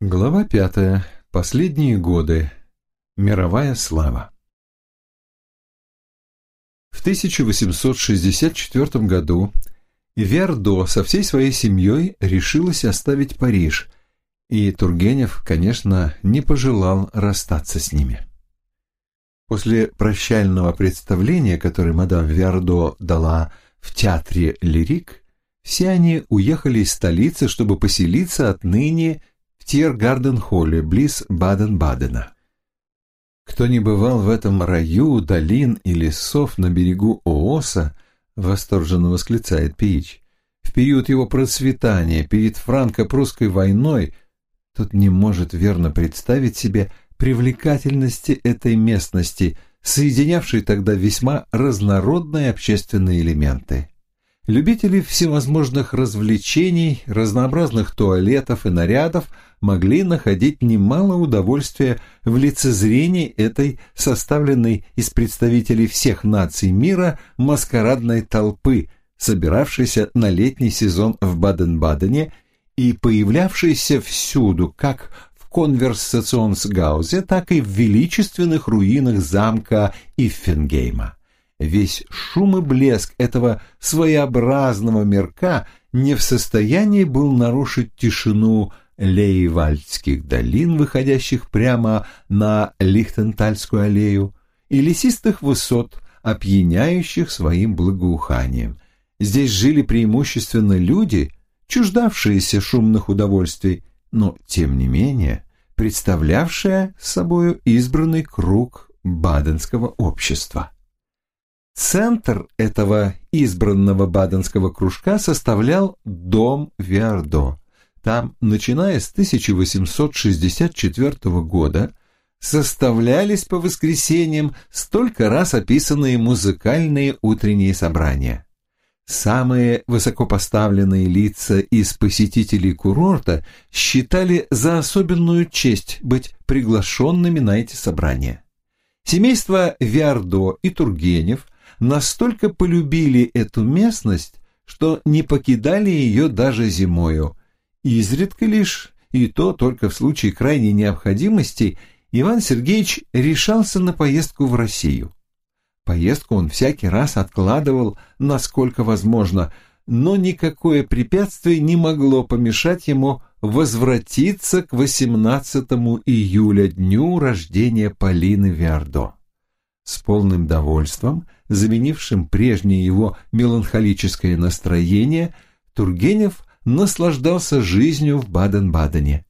Глава пятая. Последние годы. Мировая слава. В 1864 году Вердо со всей своей семьей решилась оставить Париж, и Тургенев, конечно, не пожелал расстаться с ними. После прощального представления, которое мадам Вердо дала в театре «Лирик», все они уехали из столицы, чтобы поселиться отныне Тиргарденхолле, близ Баден-Бадена. Кто не бывал в этом раю долин и лесов на берегу Ооса, восторженно восклицает Пиич, в период его процветания, перед франко-прусской войной, тот не может верно представить себе привлекательности этой местности, соединявшей тогда весьма разнородные общественные элементы. Любители всевозможных развлечений, разнообразных туалетов и нарядов – могли находить немало удовольствия в лицезрении этой составленной из представителей всех наций мира маскарадной толпы, собиравшейся на летний сезон в Баден-Бадене и появлявшейся всюду, как в Конверсационсгаузе, так и в величественных руинах замка Иффенгейма. Весь шум и блеск этого своеобразного мирка не в состоянии был нарушить тишину Лейвальдских долин, выходящих прямо на Лихтентальскую аллею, и лесистых высот, опьяняющих своим благоуханием. Здесь жили преимущественно люди, чуждавшиеся шумных удовольствий, но, тем не менее, представлявшие собою избранный круг баденского общества. Центр этого избранного баденского кружка составлял дом Виардо – там, начиная с 1864 года, составлялись по воскресеньям столько раз описанные музыкальные утренние собрания. Самые высокопоставленные лица из посетителей курорта считали за особенную честь быть приглашенными на эти собрания. Семейства Виардо и Тургенев настолько полюбили эту местность, что не покидали ее даже зимою, и изредка лишь, и то только в случае крайней необходимости, Иван Сергеевич решался на поездку в Россию. Поездку он всякий раз откладывал, насколько возможно, но никакое препятствие не могло помешать ему возвратиться к 18 июля, дню рождения Полины Виардо. С полным довольством, заменившим прежнее его меланхолическое настроение, Тургенев наслаждался жизнью в Баден-Бадене.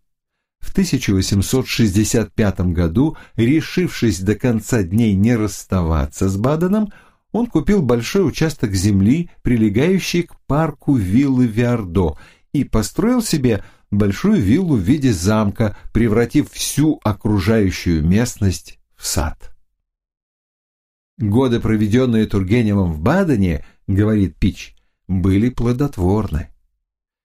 В 1865 году, решившись до конца дней не расставаться с Баденом, он купил большой участок земли, прилегающий к парку виллы Виардо, и построил себе большую виллу в виде замка, превратив всю окружающую местность в сад. Годы, проведенные Тургеневым в Бадене, говорит Пич, были плодотворны.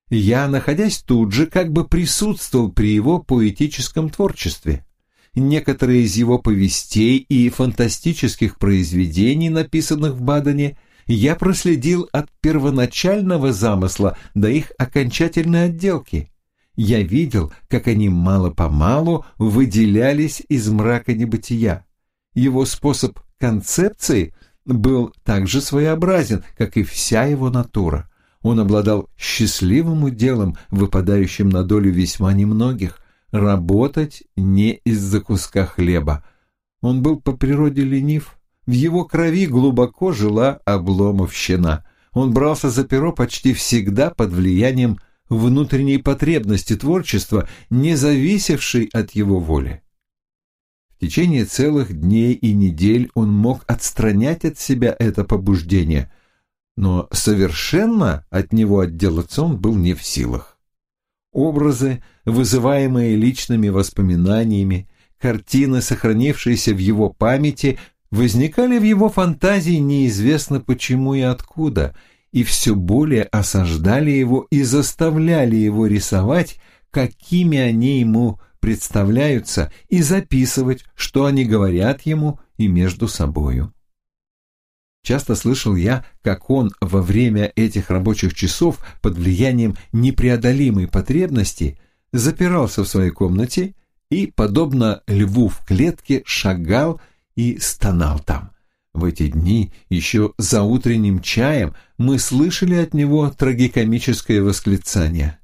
Я, находясь тут же, как бы присутствовал при его поэтическом творчестве. Некоторые из его повестей и фантастических произведений, написанных в Бадене, я проследил от первоначального замысла до их окончательной отделки. Я видел, как они мало-помалу выделялись из мрака небытия. Его способ концепции был так же своеобразен, как и вся его натура. Он обладал счастливым уделом, выпадающим на долю весьма немногих – работать не из-за куска хлеба. Он был по природе ленив, в его крови глубоко жила обломовщина. Он брался за перо почти всегда под влиянием внутренней потребности творчества, не зависевшей от его воли. В течение целых дней и недель он мог отстранять от себя это побуждение – но совершенно от него отделаться он был не в силах. Образы, вызываемые личными воспоминаниями, картины, сохранившиеся в его памяти, возникали в его фантазии неизвестно почему и откуда, и все более осаждали его и заставляли его рисовать, какими они ему представляются, и записывать, что они говорят ему и между собою. Часто слышал я, как он во время этих рабочих часов под влиянием непреодолимой потребности запирался в своей комнате и, подобно льву в клетке, шагал и стонал там. В эти дни еще за утренним чаем мы слышали от него трагикомическое восклицание.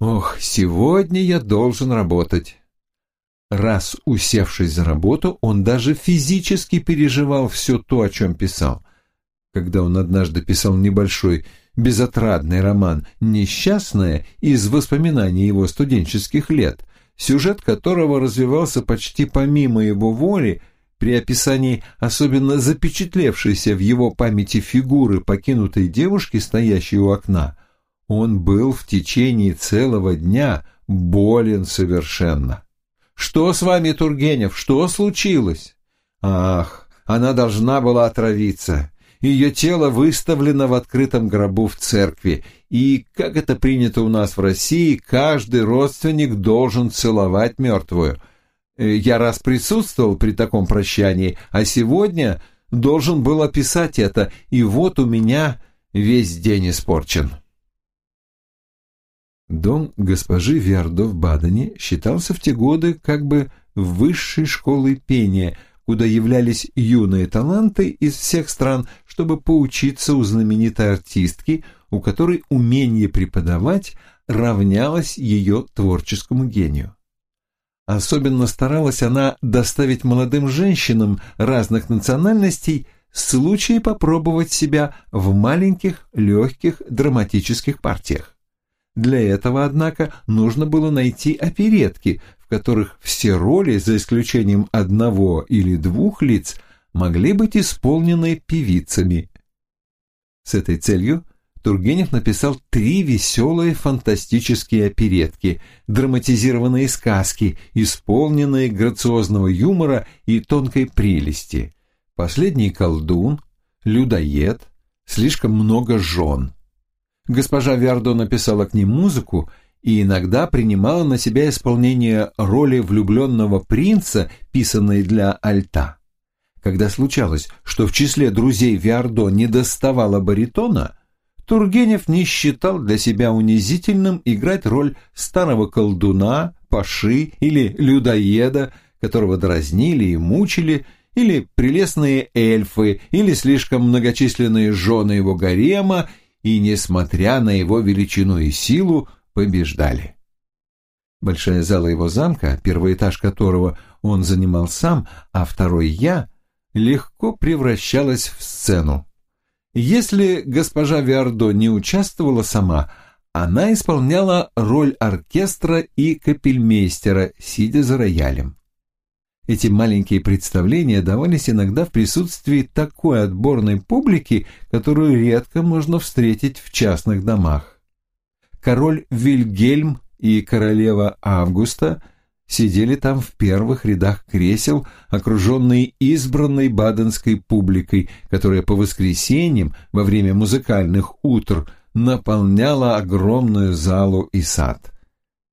«Ох, сегодня я должен работать раз усевшись за работу, он даже физически переживал все то, о чем писал. Когда он однажды писал небольшой безотрадный роман «Несчастная» из воспоминаний его студенческих лет, сюжет которого развивался почти помимо его воли, при описании особенно запечатлевшейся в его памяти фигуры покинутой девушки, стоящей у окна, он был в течение целого дня болен совершенно. Что с вами, Тургенев? Что случилось? Ах, она должна была отравиться. Ее тело выставлено в открытом гробу в церкви, и, как это принято у нас в России, каждый родственник должен целовать мертвую. Э, я раз присутствовал при таком прощании, а сегодня должен был описать это, и вот у меня весь день испорчен. Дом госпожи Вердо в Бадене считался в те годы как бы высшей школой пения, куда являлись юные таланты из всех стран, чтобы поучиться у знаменитой артистки, у которой умение преподавать равнялось ее творческому гению. Особенно старалась она доставить молодым женщинам разных национальностей случай попробовать себя в маленьких, легких драматических партиях. Для этого, однако, нужно было найти оперетки, в которых все роли, за исключением одного или двух лиц, могли быть исполнены певицами. С этой целью Тургенев написал три веселые фантастические оперетки, драматизированные сказки, исполненные грациозного юмора и тонкой прелести. «Последний колдун», «Людоед», «Слишком много жен». Госпожа Виардо написала к ним музыку и иногда принимала на себя исполнение роли влюбленного принца, писанной для альта. Когда случалось, что в числе друзей Виардо не доставало баритона, Тургенев не считал для себя унизительным играть роль старого колдуна, паши или людоеда, которого дразнили и мучили, или прелестные эльфы, или слишком многочисленные жены его гарема, и, несмотря на его величину и силу, побеждали. Большая зала его замка, первый этаж которого он занимал сам, а второй я, легко превращалась в сцену. Если госпожа Виардо не участвовала сама, она исполняла роль оркестра и капельмейстера, сидя за роялем. Эти маленькие представления давались иногда в присутствии такой отборной публики, которую редко можно встретить в частных домах. Король Вильгельм и королева Августа сидели там в первых рядах кресел, окруженные избранной баденской публикой, которая по воскресеньям во время музыкальных утр наполняла огромную залу и сад.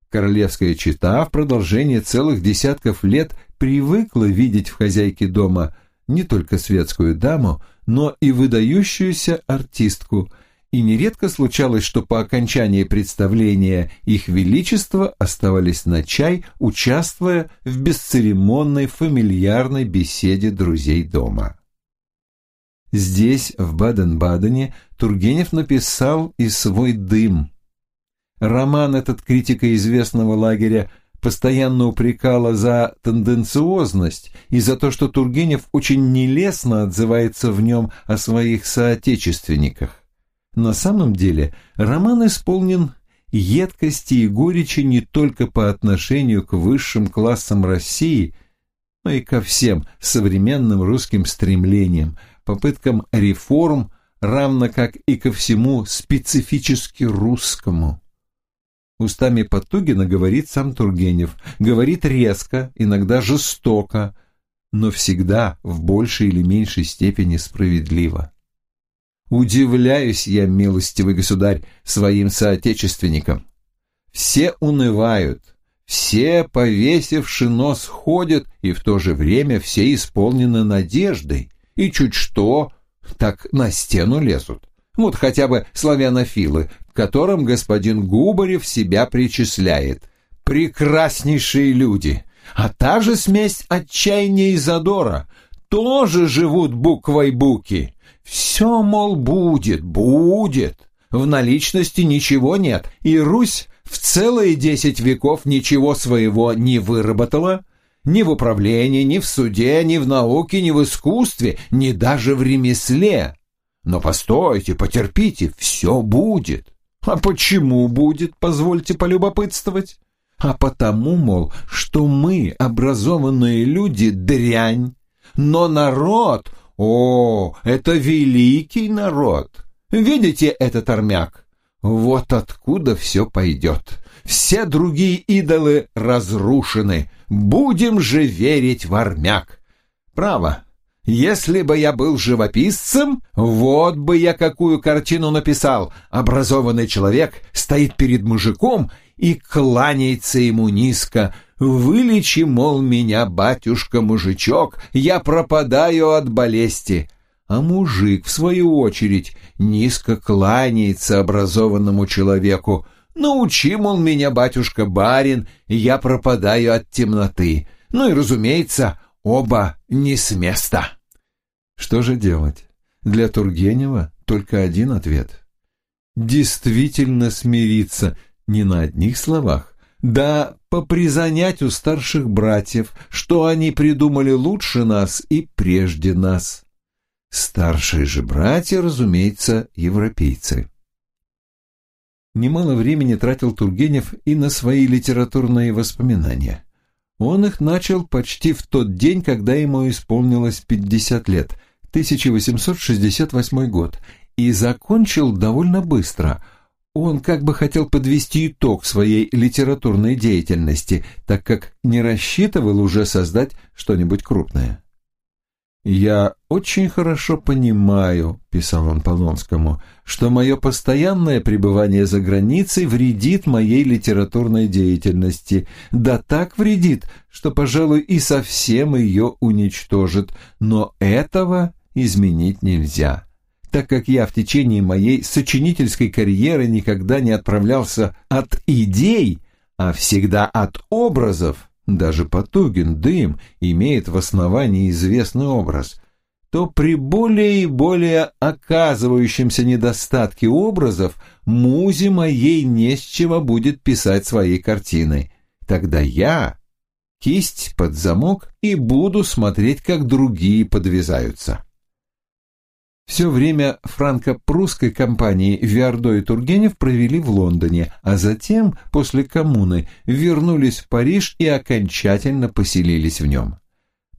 Королевская чита в продолжение целых десятков лет – привыкла видеть в хозяйке дома не только светскую даму, но и выдающуюся артистку, и нередко случалось, что по окончании представления их величество оставались на чай, участвуя в бесцеремонной фамильярной беседе друзей дома. Здесь, в Баден-Бадене, Тургенев написал и свой «Дым». Роман этот критика известного лагеря – постоянно упрекала за тенденциозность и за то, что Тургенев очень нелестно отзывается в нем о своих соотечественниках. На самом деле роман исполнен едкости и горечи не только по отношению к высшим классам России, но и ко всем современным русским стремлениям, попыткам реформ, равно как и ко всему специфически русскому. Устами Потугина говорит сам Тургенев. Говорит резко, иногда жестоко, но всегда в большей или меньшей степени справедливо. Удивляюсь я, милостивый государь, своим соотечественникам. Все унывают, все, повесивши нос, ходят, и в то же время все исполнены надеждой, и чуть что, так на стену лезут. Вот хотя бы славянофилы, к которым господин Губарев себя причисляет. Прекраснейшие люди. А та же смесь отчаяния и задора. Тоже живут буквой буки. Все, мол, будет, будет. В наличности ничего нет. И Русь в целые десять веков ничего своего не выработала. Ни в управлении, ни в суде, ни в науке, ни в искусстве, ни даже в ремесле. Но постойте, потерпите, все будет. А почему будет, позвольте полюбопытствовать? А потому, мол, что мы, образованные люди, дрянь. Но народ, о, это великий народ. Видите этот армяк? Вот откуда все пойдет. Все другие идолы разрушены. Будем же верить в армяк. Право, если бы я был живописцем, вот бы я какую картину написал. Образованный человек стоит перед мужиком и кланяется ему низко. «Вылечи, мол, меня, батюшка-мужичок, я пропадаю от болезни». А мужик, в свою очередь, низко кланяется образованному человеку. «Научи, мол, меня, батюшка-барин, я пропадаю от темноты». Ну и, разумеется, оба не с места. Что же делать? Для Тургенева только один ответ. Действительно смириться не на одних словах, да попризанять у старших братьев, что они придумали лучше нас и прежде нас. Старшие же братья, разумеется, европейцы. Немало времени тратил Тургенев и на свои литературные воспоминания. Он их начал почти в тот день, когда ему исполнилось 50 лет, 1868 год, и закончил довольно быстро. Он как бы хотел подвести итог своей литературной деятельности, так как не рассчитывал уже создать что-нибудь крупное. «Я очень хорошо понимаю», — писал он Полонскому, «что мое постоянное пребывание за границей вредит моей литературной деятельности. Да так вредит, что, пожалуй, и совсем ее уничтожит. Но этого изменить нельзя, так как я в течение моей сочинительской карьеры никогда не отправлялся от идей, а всегда от образов. Даже Потугин, дым, имеет в основании известный образ – то при более и более оказывающемся недостатке образов музе моей не с чего будет писать своей картины. Тогда я кисть под замок и буду смотреть, как другие подвязаются. Все время франко-прусской компании Виардо и Тургенев провели в Лондоне, а затем, после коммуны, вернулись в Париж и окончательно поселились в нем.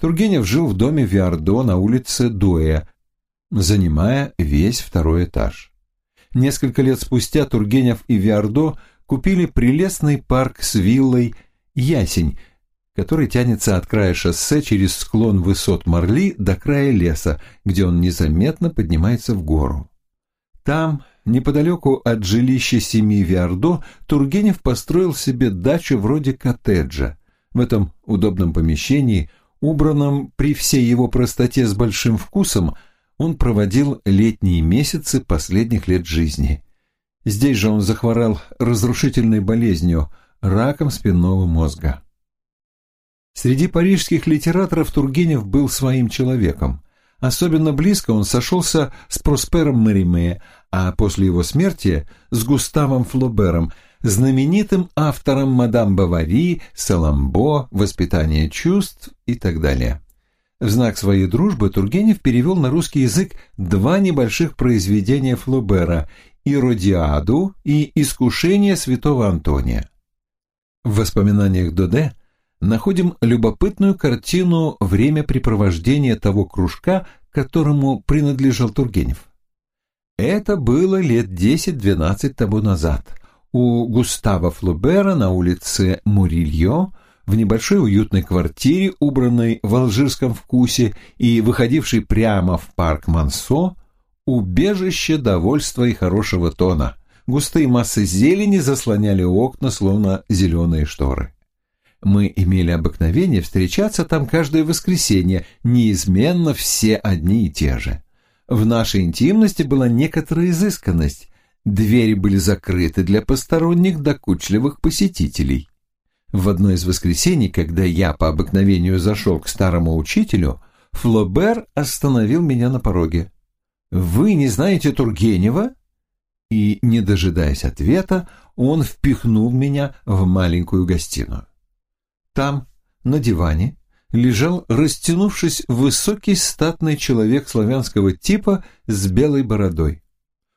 Тургенев жил в доме Виардо на улице Дуэ, занимая весь второй этаж. Несколько лет спустя Тургенев и Виардо купили прелестный парк с виллой «Ясень», который тянется от края шоссе через склон высот Марли до края леса, где он незаметно поднимается в гору. Там, неподалеку от жилища семьи Виардо, Тургенев построил себе дачу вроде коттеджа. В этом удобном помещении, убранном при всей его простоте с большим вкусом, он проводил летние месяцы последних лет жизни. Здесь же он захворал разрушительной болезнью – раком спинного мозга. Среди парижских литераторов Тургенев был своим человеком. Особенно близко он сошелся с Проспером Мериме, а после его смерти с Густавом Флобером, знаменитым автором «Мадам Бавари», «Саламбо», «Воспитание чувств» и так далее. В знак своей дружбы Тургенев перевел на русский язык два небольших произведения Флобера «Иродиаду» и «Искушение святого Антония». В воспоминаниях Доде находим любопытную картину времяпрепровождения того кружка, которому принадлежал Тургенев. Это было лет 10-12 тому назад. У Густава Флубера на улице Мурильо в небольшой уютной квартире, убранной в алжирском вкусе и выходившей прямо в парк Мансо, убежище довольства и хорошего тона. Густые массы зелени заслоняли окна, словно зеленые шторы. Мы имели обыкновение встречаться там каждое воскресенье, неизменно все одни и те же. В нашей интимности была некоторая изысканность. Двери были закрыты для посторонних докучливых посетителей. В одно из воскресений, когда я по обыкновению зашел к старому учителю, Флобер остановил меня на пороге. «Вы не знаете Тургенева?» И, не дожидаясь ответа, он впихнул меня в маленькую гостиную. Там, на диване, лежал, растянувшись, высокий статный человек славянского типа с белой бородой.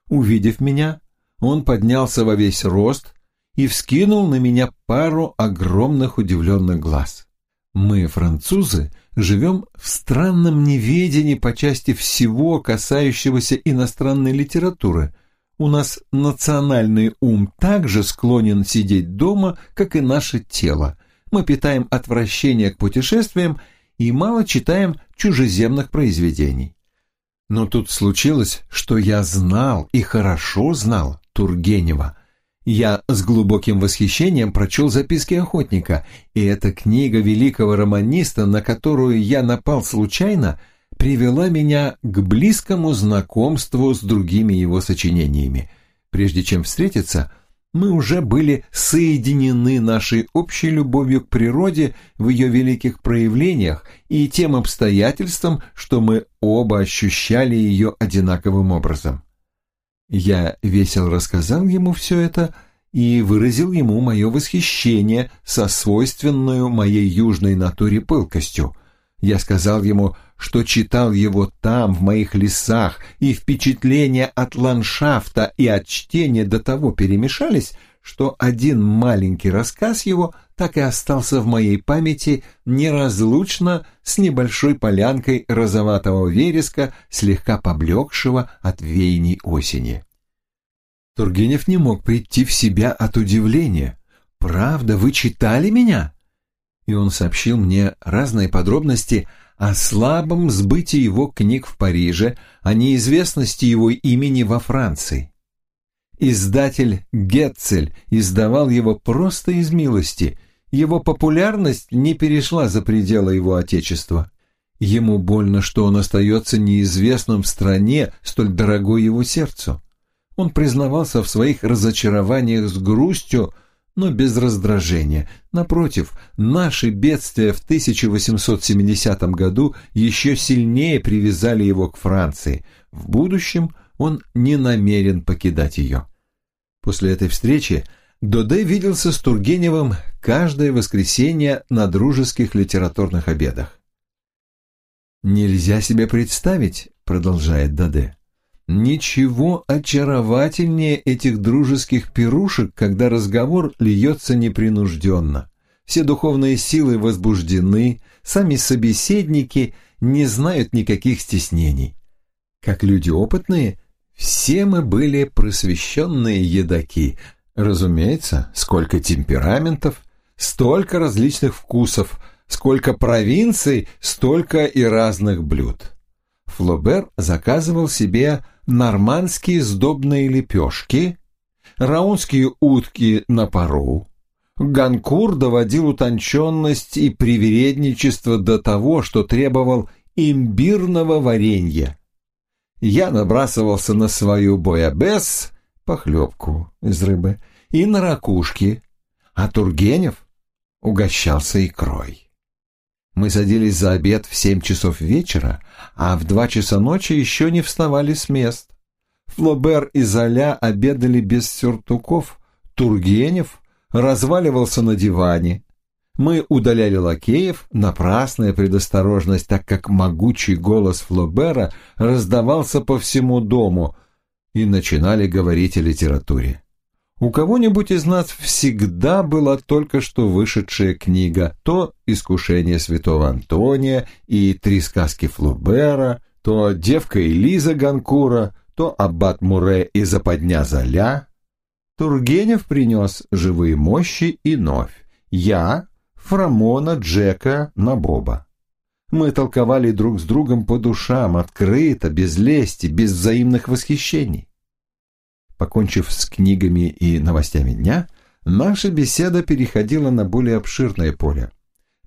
Увидев меня, он поднялся во весь рост и вскинул на меня пару огромных удивленных глаз. Мы, французы, живем в странном неведении по части всего, касающегося иностранной литературы. У нас национальный ум также склонен сидеть дома, как и наше тело – мы питаем отвращение к путешествиям и мало читаем чужеземных произведений. Но тут случилось, что я знал и хорошо знал Тургенева. Я с глубоким восхищением прочел записки охотника, и эта книга великого романиста, на которую я напал случайно, привела меня к близкому знакомству с другими его сочинениями. Прежде чем встретиться, мы уже были соединены нашей общей любовью к природе в ее великих проявлениях и тем обстоятельствам, что мы оба ощущали ее одинаковым образом. Я весело рассказал ему все это и выразил ему мое восхищение со свойственную моей южной натуре пылкостью. Я сказал ему, что читал его там, в моих лесах, и впечатления от ландшафта и от чтения до того перемешались, что один маленький рассказ его так и остался в моей памяти неразлучно с небольшой полянкой розоватого вереска, слегка поблекшего от веяний осени. Тургенев не мог прийти в себя от удивления. «Правда, вы читали меня?» И он сообщил мне разные подробности – о слабом сбытии его книг в Париже, о неизвестности его имени во Франции. Издатель Гетцель издавал его просто из милости, его популярность не перешла за пределы его отечества. Ему больно, что он остается неизвестным в стране, столь дорогой его сердцу. Он признавался в своих разочарованиях с грустью, но без раздражения. Напротив, наши бедствия в 1870 году еще сильнее привязали его к Франции. В будущем он не намерен покидать ее. После этой встречи Доде виделся с Тургеневым каждое воскресенье на дружеских литературных обедах. «Нельзя себе представить», — продолжает Доде, Ничего очаровательнее этих дружеских пирушек, когда разговор льется непринужденно. Все духовные силы возбуждены, сами собеседники не знают никаких стеснений. Как люди опытные, все мы были просвещенные едоки. Разумеется, сколько темпераментов, столько различных вкусов, сколько провинций, столько и разных блюд. Флобер заказывал себе нормандские сдобные лепешки, раунские утки на пару. Ганкур доводил утонченность и привередничество до того, что требовал имбирного варенья. Я набрасывался на свою боябес, похлебку из рыбы, и на ракушки, а Тургенев угощался икрой. Мы садились за обед в семь часов вечера, а в два часа ночи еще не вставали с мест. Флобер и Золя обедали без сюртуков, Тургенев разваливался на диване. Мы удаляли лакеев, напрасная предосторожность, так как могучий голос Флобера раздавался по всему дому, и начинали говорить о литературе. У кого-нибудь из нас всегда была только что вышедшая книга, то «Искушение святого Антония» и «Три сказки Флубера», то «Девка Элиза Ганкура», то «Аббат Муре» и «Западня Золя». Тургенев принес «Живые мощи» и «Новь». Я — Фрамона Джека Набоба. Мы толковали друг с другом по душам, открыто, без лести, без взаимных восхищений. Покончив с книгами и новостями дня, наша беседа переходила на более обширное поле.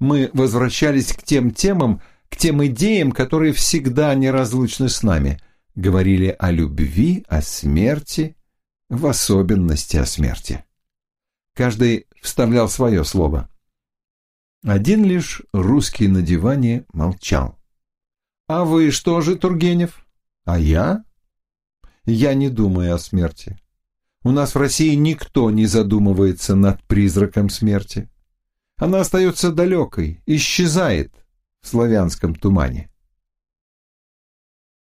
Мы возвращались к тем темам, к тем идеям, которые всегда неразлучны с нами. Говорили о любви, о смерти, в особенности о смерти. Каждый вставлял свое слово. Один лишь русский на диване молчал. «А вы что же, Тургенев?» «А я?» я не думаю о смерти. У нас в России никто не задумывается над призраком смерти. Она остается далекой, исчезает в славянском тумане.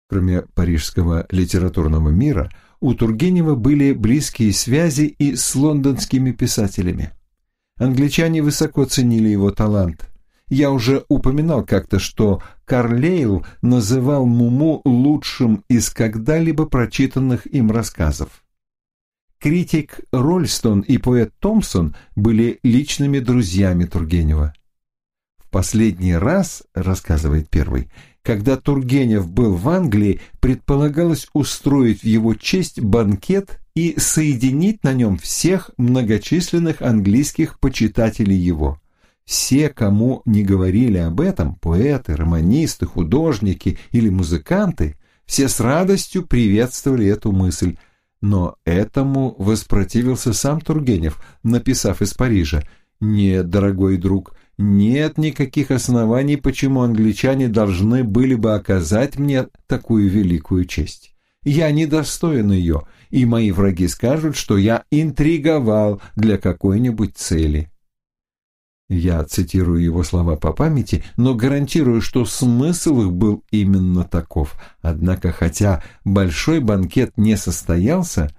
Кроме парижского литературного мира, у Тургенева были близкие связи и с лондонскими писателями. Англичане высоко ценили его талант. Я уже упоминал как-то, что Карлейл называл Муму лучшим из когда-либо прочитанных им рассказов. Критик Рольстон и поэт Томпсон были личными друзьями Тургенева. В последний раз, рассказывает первый, когда Тургенев был в Англии, предполагалось устроить в его честь банкет и соединить на нем всех многочисленных английских почитателей его – все, кому не говорили об этом, поэты, романисты, художники или музыканты, все с радостью приветствовали эту мысль. Но этому воспротивился сам Тургенев, написав из Парижа «Нет, дорогой друг, нет никаких оснований, почему англичане должны были бы оказать мне такую великую честь». Я недостоин ее, и мои враги скажут, что я интриговал для какой-нибудь цели. Я цитирую его слова по памяти, но гарантирую, что смысл их был именно таков. Однако, хотя большой банкет не состоялся,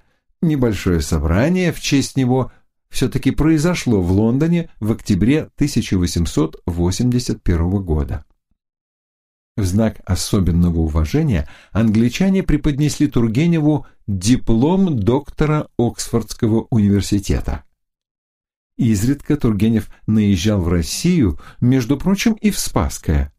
небольшое собрание в честь него все-таки произошло в Лондоне в октябре 1881 года. В знак особенного уважения англичане преподнесли Тургеневу диплом доктора Оксфордского университета – изредка Тургенев наезжал в Россию, между прочим, и в Спасское.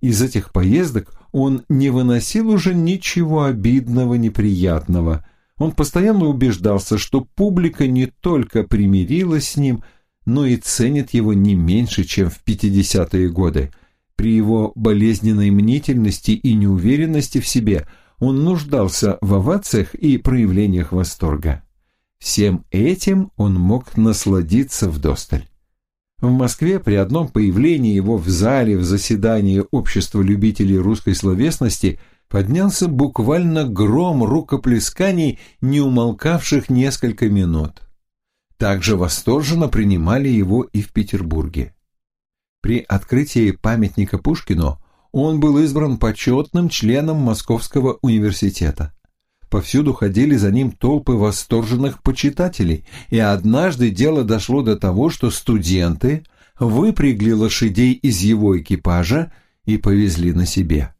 Из этих поездок он не выносил уже ничего обидного, неприятного. Он постоянно убеждался, что публика не только примирилась с ним, но и ценит его не меньше, чем в 50-е годы. При его болезненной мнительности и неуверенности в себе он нуждался в овациях и проявлениях восторга. Всем этим он мог насладиться вдосталь. В Москве при одном появлении его в зале в заседании Общества любителей русской словесности поднялся буквально гром рукоплесканий, не умолкавших несколько минут. Также восторженно принимали его и в Петербурге. При открытии памятника Пушкину он был избран почетным членом Московского университета повсюду ходили за ним толпы восторженных почитателей, и однажды дело дошло до того, что студенты выпрягли лошадей из его экипажа и повезли на себе.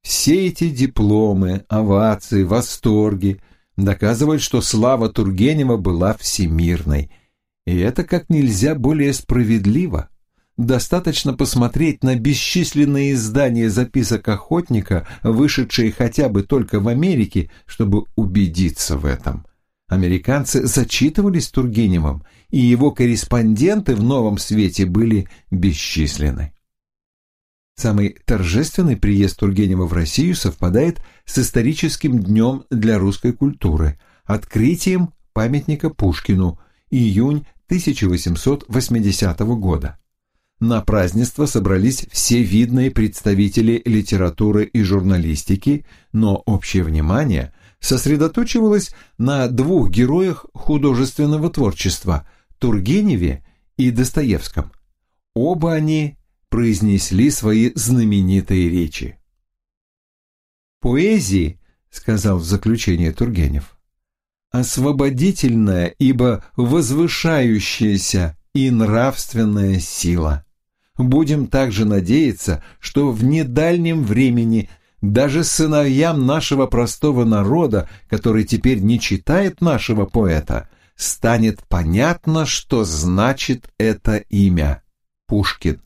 Все эти дипломы, овации, восторги доказывают, что слава Тургенева была всемирной, и это как нельзя более справедливо. Достаточно посмотреть на бесчисленные издания записок охотника, вышедшие хотя бы только в Америке, чтобы убедиться в этом. Американцы зачитывались Тургеневым, и его корреспонденты в новом свете были бесчисленны. Самый торжественный приезд Тургенева в Россию совпадает с историческим днем для русской культуры, открытием памятника Пушкину, июнь 1880 года на празднество собрались все видные представители литературы и журналистики, но общее внимание сосредоточивалось на двух героях художественного творчества – Тургеневе и Достоевском. Оба они произнесли свои знаменитые речи. «Поэзии», – сказал в заключение Тургенев, – «освободительная, ибо возвышающаяся и нравственная сила». Будем также надеяться, что в недальнем времени даже сыновьям нашего простого народа, который теперь не читает нашего поэта, станет понятно, что значит это имя – Пушкин.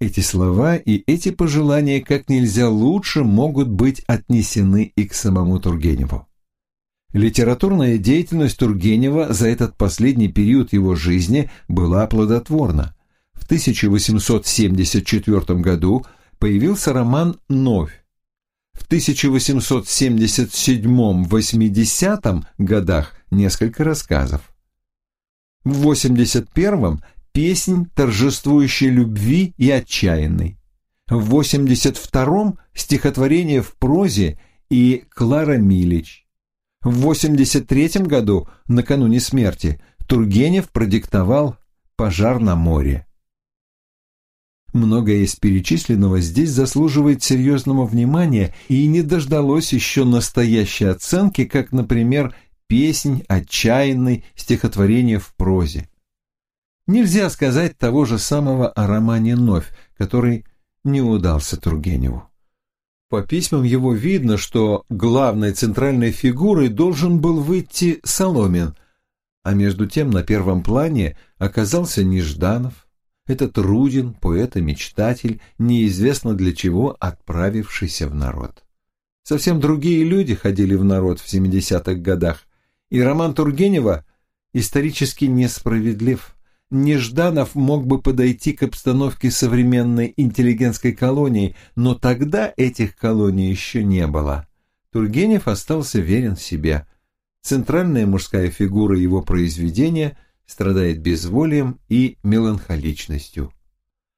Эти слова и эти пожелания как нельзя лучше могут быть отнесены и к самому Тургеневу. Литературная деятельность Тургенева за этот последний период его жизни была плодотворна. 1874 году появился роман «Новь». В 1877-80 годах несколько рассказов. В 81-м песнь торжествующей любви и отчаянной. В 82-м стихотворение в прозе и Клара Милич. В 83-м году, накануне смерти, Тургенев продиктовал «Пожар на море». Многое из перечисленного здесь заслуживает серьезного внимания и не дождалось еще настоящей оценки, как, например, песнь, отчаянный, стихотворение в прозе. Нельзя сказать того же самого о романе «Новь», который не удался Тургеневу. По письмам его видно, что главной центральной фигурой должен был выйти Соломин, а между тем на первом плане оказался Нежданов этот Рудин, поэт и мечтатель, неизвестно для чего отправившийся в народ. Совсем другие люди ходили в народ в 70-х годах, и роман Тургенева исторически несправедлив. Нежданов мог бы подойти к обстановке современной интеллигентской колонии, но тогда этих колоний еще не было. Тургенев остался верен себе. Центральная мужская фигура его произведения – страдает безволием и меланхоличностью.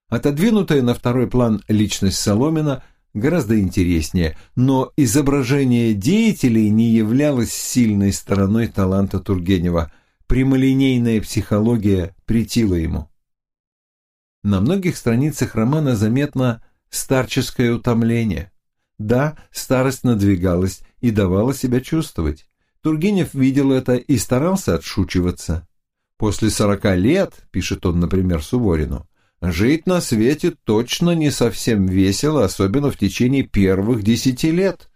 Отодвинутая на второй план личность Соломина гораздо интереснее, но изображение деятелей не являлось сильной стороной таланта Тургенева. Прямолинейная психология претила ему. На многих страницах романа заметно старческое утомление. Да, старость надвигалась и давала себя чувствовать. Тургенев видел это и старался отшучиваться. После сорока лет, пишет он, например, Суворину, жить на свете точно не совсем весело, особенно в течение первых десяти лет.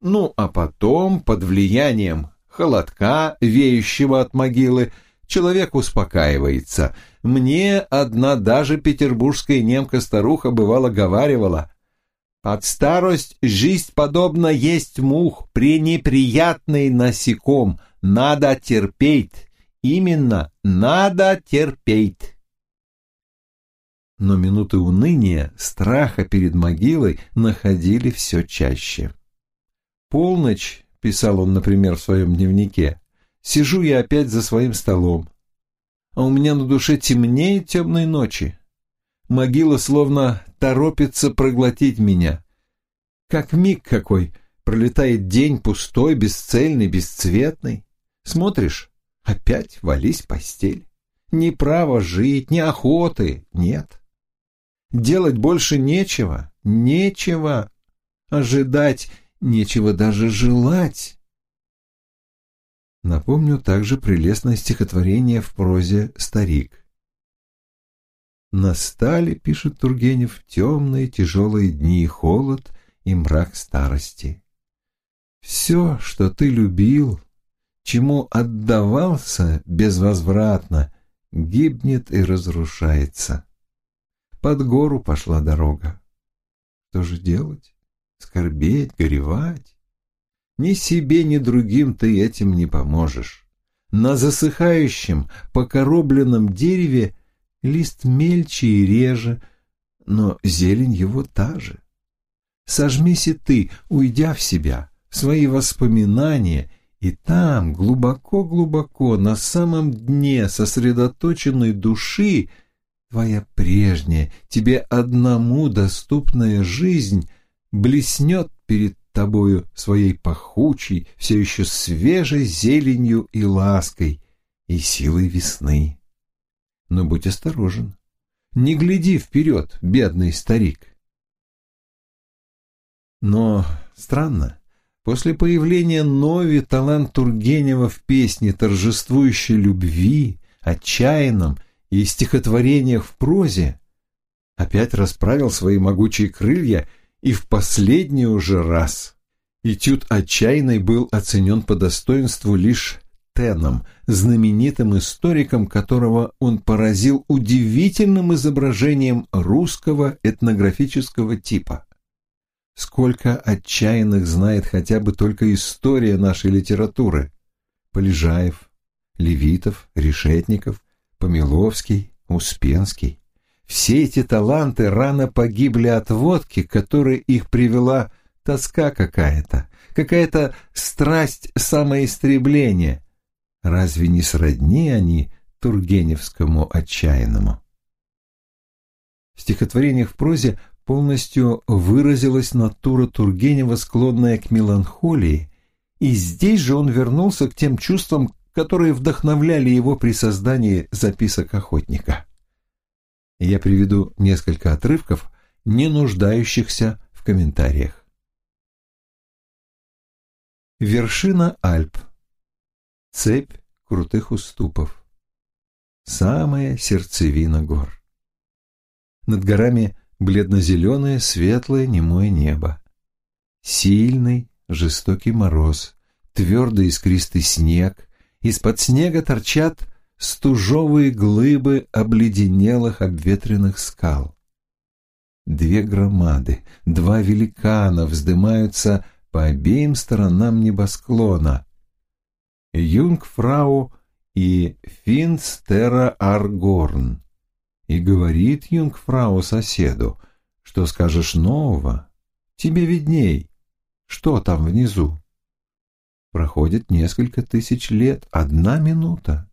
Ну, а потом, под влиянием холодка, веющего от могилы, человек успокаивается. Мне одна даже петербургская немка-старуха бывало говаривала, «Под старость жизнь подобна есть мух, пренеприятный насеком, надо терпеть». Именно надо терпеть. Но минуты уныния, страха перед могилой находили все чаще. «Полночь», — писал он, например, в своем дневнике, — «сижу я опять за своим столом. А у меня на душе темнее темной ночи. Могила словно торопится проглотить меня. Как миг какой, пролетает день пустой, бесцельный, бесцветный. Смотришь, Опять вались постель. Ни права жить, ни охоты, нет. Делать больше нечего, нечего. Ожидать, нечего даже желать. Напомню также прелестное стихотворение в прозе «Старик». «Настали, — пишет Тургенев, — темные тяжелые дни, холод и мрак старости. Все, что ты любил, чему отдавался безвозвратно, гибнет и разрушается. Под гору пошла дорога. Что же делать? Скорбеть, горевать? Ни себе, ни другим ты этим не поможешь. На засыхающем, покоробленном дереве лист мельче и реже, но зелень его та же. Сожмись и ты, уйдя в себя, в свои воспоминания — и там, глубоко-глубоко, на самом дне сосредоточенной души, твоя прежняя, тебе одному доступная жизнь блеснет перед тобою своей пахучей, все еще свежей зеленью и лаской, и силой весны. Но будь осторожен, не гляди вперед, бедный старик. Но странно, После появления Нови талант Тургенева в песне торжествующей любви, отчаянном и стихотворениях в прозе опять расправил свои могучие крылья и в последний уже раз. Этюд отчаянный был оценен по достоинству лишь Теном, знаменитым историком, которого он поразил удивительным изображением русского этнографического типа. Сколько отчаянных знает хотя бы только история нашей литературы. Полежаев, Левитов, Решетников, Помиловский, Успенский. Все эти таланты рано погибли от водки, которой их привела тоска какая-то, какая-то страсть самоистребления. Разве не сродни они Тургеневскому отчаянному? В стихотворениях в прозе полностью выразилась натура Тургенева, склонная к меланхолии, и здесь же он вернулся к тем чувствам, которые вдохновляли его при создании записок охотника. Я приведу несколько отрывков, не нуждающихся в комментариях. Вершина Альп. Цепь крутых уступов. Самая сердцевина гор. Над горами бледно-зеленое, светлое, немое небо. Сильный, жестокий мороз, твердый искристый снег, из-под снега торчат стужовые глыбы обледенелых обветренных скал. Две громады, два великана вздымаются по обеим сторонам небосклона. Юнгфрау и Финстера Аргорн. И говорит юнгфрау соседу, что скажешь нового, тебе видней, что там внизу. Проходит несколько тысяч лет, одна минута,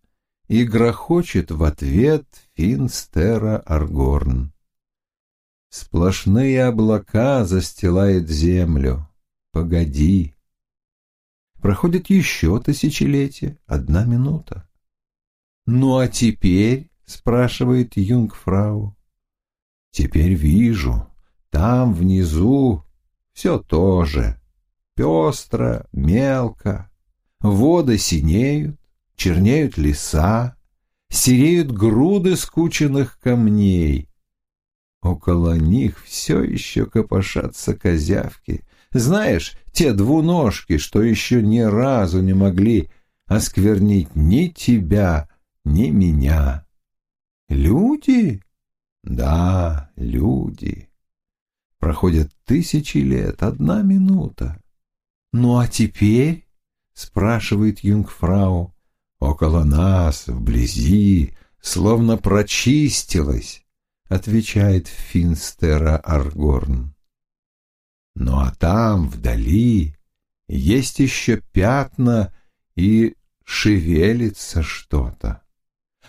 и грохочет в ответ Финстера Аргорн. Сплошные облака застилает землю. Погоди. Проходит еще тысячелетие, одна минута. Ну а теперь спрашивает юнгфрау. Теперь вижу, там внизу все то же. Пестро, мелко. Воды синеют, чернеют леса, сереют груды скученных камней. Около них все еще копошатся козявки. Знаешь, те двуножки, что еще ни разу не могли осквернить ни тебя, ни меня. Люди? Да, люди. Проходят тысячи лет, одна минута. Ну а теперь? Спрашивает юнгфрау. Около нас, вблизи, словно прочистилась, отвечает Финстера Аргорн. Ну а там, вдали, есть еще пятна и шевелится что-то.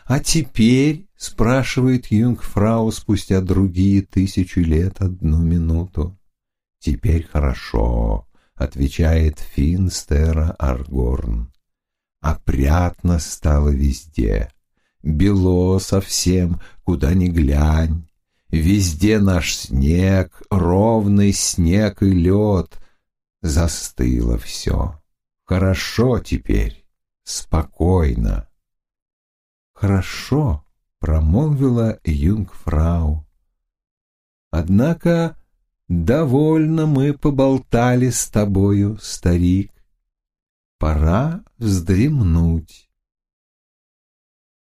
А теперь, спрашивает Юнгфрау спустя другие тысячу лет одну минуту. Теперь хорошо, отвечает Финстера Аргорн. Опрятно стало везде. Бело совсем, куда ни глянь. Везде наш снег, ровный снег и лед. Застыло все. Хорошо теперь, спокойно. «Хорошо», — промолвила юнгфрау. «Однако довольно мы поболтали с тобою, старик. Пора вздремнуть».